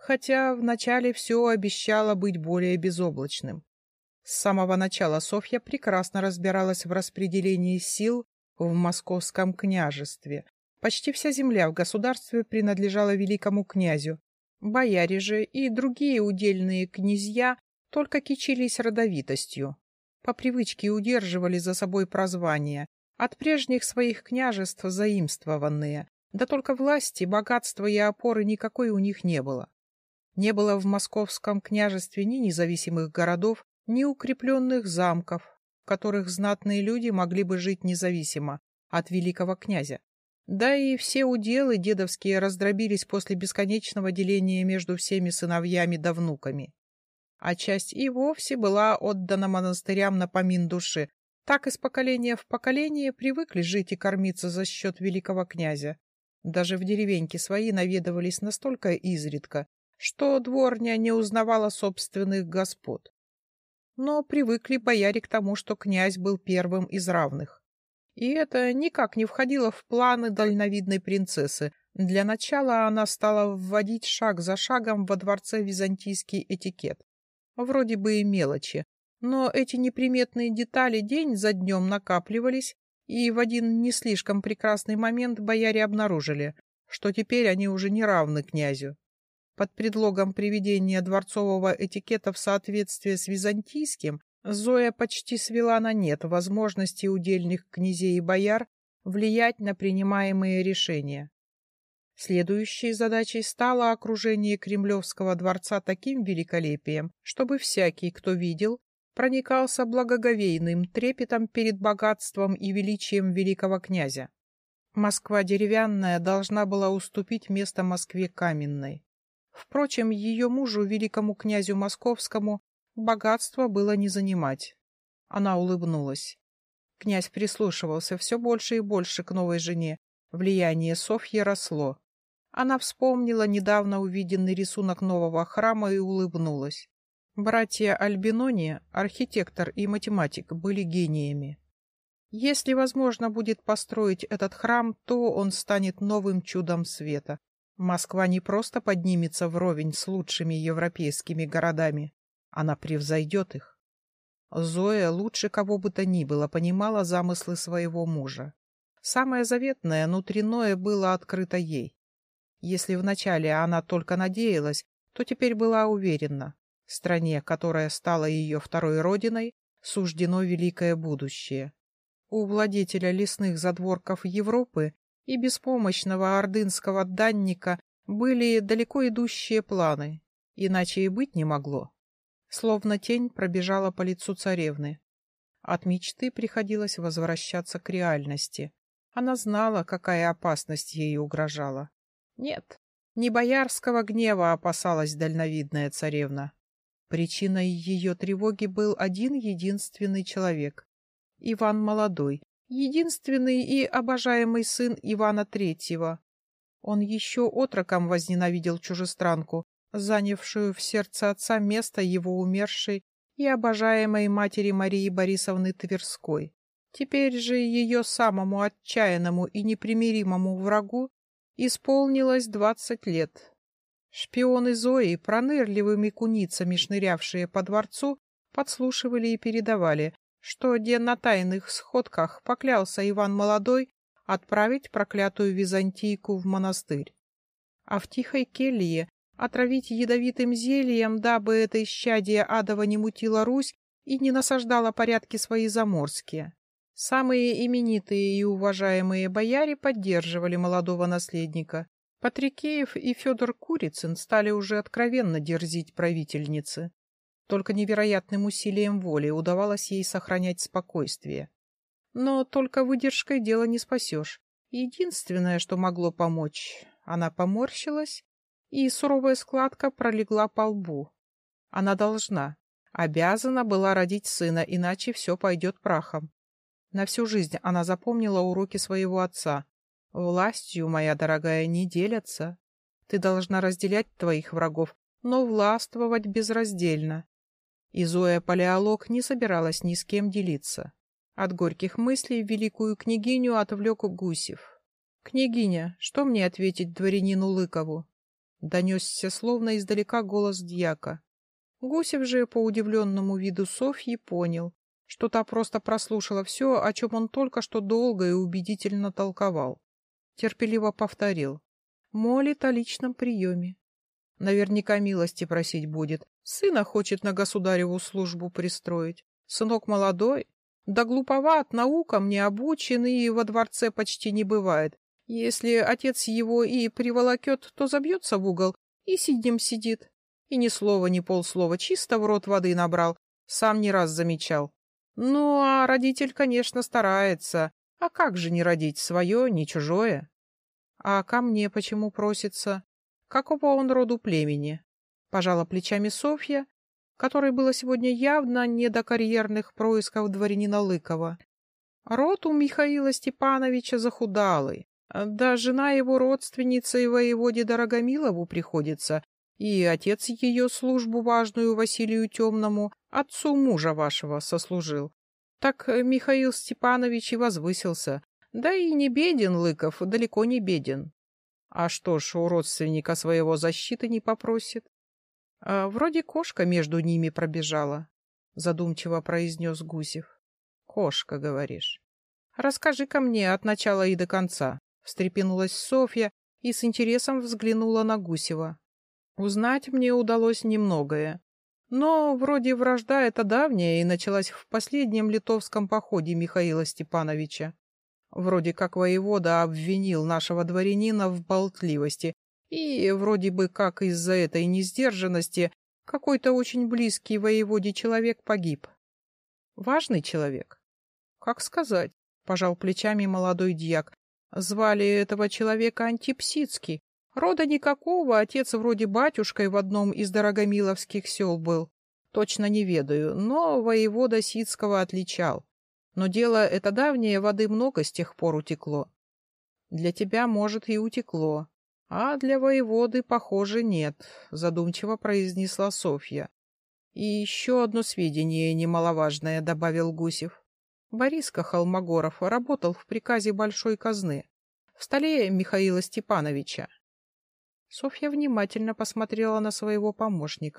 хотя вначале все обещало быть более безоблачным. С самого начала Софья прекрасно разбиралась в распределении сил в московском княжестве. Почти вся земля в государстве принадлежала великому князю. Бояре же и другие удельные князья только кичились родовитостью. По привычке удерживали за собой прозвания, от прежних своих княжеств заимствованные, да только власти, богатства и опоры никакой у них не было. Не было в московском княжестве ни независимых городов, ни укрепленных замков, в которых знатные люди могли бы жить независимо от великого князя. Да и все уделы дедовские раздробились после бесконечного деления между всеми сыновьями да внуками. А часть и вовсе была отдана монастырям на помин души, так из поколения в поколение привыкли жить и кормиться за счет великого князя. Даже в деревеньке свои наведывались настолько изредка, что дворня не узнавала собственных господ. Но привыкли бояре к тому, что князь был первым из равных. И это никак не входило в планы дальновидной принцессы. Для начала она стала вводить шаг за шагом во дворце византийский этикет. Вроде бы и мелочи, но эти неприметные детали день за днем накапливались, и в один не слишком прекрасный момент бояре обнаружили, что теперь они уже не равны князю. Под предлогом приведения дворцового этикета в соответствие с византийским, Зоя почти свела на нет возможности удельных князей и бояр влиять на принимаемые решения. Следующей задачей стало окружение Кремлевского дворца таким великолепием, чтобы всякий, кто видел, проникался благоговейным трепетом перед богатством и величием великого князя. Москва деревянная должна была уступить место Москве каменной. Впрочем, ее мужу, великому князю московскому, богатство было не занимать. Она улыбнулась. Князь прислушивался все больше и больше к новой жене. Влияние Софьи росло. Она вспомнила недавно увиденный рисунок нового храма и улыбнулась. Братья Альбинони, архитектор и математик, были гениями. Если возможно будет построить этот храм, то он станет новым чудом света. Москва не просто поднимется вровень с лучшими европейскими городами, она превзойдет их. Зоя лучше кого бы то ни было понимала замыслы своего мужа. Самое заветное, внутреннее было открыто ей. Если вначале она только надеялась, то теперь была уверена. Стране, которая стала ее второй родиной, суждено великое будущее. У владетеля лесных задворков Европы и беспомощного ордынского данника были далеко идущие планы, иначе и быть не могло. Словно тень пробежала по лицу царевны. От мечты приходилось возвращаться к реальности. Она знала, какая опасность ей угрожала. Нет, не боярского гнева опасалась дальновидная царевна. Причиной ее тревоги был один единственный человек — Иван Молодой, единственный и обожаемый сын Ивана Третьего. Он еще отроком возненавидел чужестранку, занявшую в сердце отца место его умершей и обожаемой матери Марии Борисовны Тверской. Теперь же ее самому отчаянному и непримиримому врагу исполнилось двадцать лет. Шпионы Зои, пронырливыми куницами шнырявшие по дворцу, подслушивали и передавали, что где на тайных сходках поклялся Иван Молодой отправить проклятую византийку в монастырь. А в тихой келье отравить ядовитым зельем, дабы это исчадие адово не мутило Русь и не насаждало порядки свои заморские. Самые именитые и уважаемые бояре поддерживали молодого наследника, Патрикеев и Федор Курицын стали уже откровенно дерзить правительнице. Только невероятным усилием воли удавалось ей сохранять спокойствие. Но только выдержкой дело не спасешь. Единственное, что могло помочь, она поморщилась, и суровая складка пролегла по лбу. Она должна, обязана была родить сына, иначе все пойдет прахом. На всю жизнь она запомнила уроки своего отца — Властью, моя дорогая, не делятся. Ты должна разделять твоих врагов, но властвовать безраздельно. И Зоя Палеолог не собиралась ни с кем делиться. От горьких мыслей великую княгиню отвлек Гусев. «Княгиня, что мне ответить дворянину Лыкову?» — донесся словно издалека голос дьяка. Гусев же по удивленному виду Софьи понял, что та просто прослушала все, о чем он только что долго и убедительно толковал. Терпеливо повторил. Молит о личном приеме. Наверняка милости просить будет. Сына хочет на государеву службу пристроить. Сынок молодой, да глуповат, наукам не обучен и во дворце почти не бывает. Если отец его и приволокет, то забьется в угол и сиднем сидит. И ни слова, ни полслова, чисто в рот воды набрал. Сам не раз замечал. Ну, а родитель, конечно, старается. А как же не родить свое, не чужое? А ко мне почему просится? Какого он роду племени? Пожала плечами Софья, которой было сегодня явно не до карьерных происков дворянина Лыкова. Род у Михаила Степановича захудалый. Да жена его родственница и воеводе Дорогомилову приходится, и отец ее службу важную Василию Темному, отцу мужа вашего, сослужил. Так Михаил Степанович и возвысился. Да и не беден Лыков, далеко не беден. А что ж, у родственника своего защиты не попросит? А вроде кошка между ними пробежала, задумчиво произнес Гусев. Кошка, говоришь. Расскажи-ка мне от начала и до конца, встрепенулась Софья и с интересом взглянула на Гусева. Узнать мне удалось немногое. Но вроде вражда эта давняя и началась в последнем литовском походе Михаила Степановича. Вроде как воевода обвинил нашего дворянина в болтливости, и вроде бы как из-за этой несдержанности какой-то очень близкий воеводе человек погиб. Важный человек? Как сказать? Пожал плечами молодой дьяк. Звали этого человека Антипсидский. Рода никакого, отец вроде батюшкой в одном из дорогомиловских сел был. Точно не ведаю, но воевода Сицкого отличал. Но дело это давнее, воды много с тех пор утекло. Для тебя, может, и утекло, а для воеводы, похоже, нет, задумчиво произнесла Софья. И еще одно сведение немаловажное, добавил Гусев. Бориска Холмогоров работал в приказе большой казны, в столе Михаила Степановича. Софья внимательно посмотрела на своего помощника.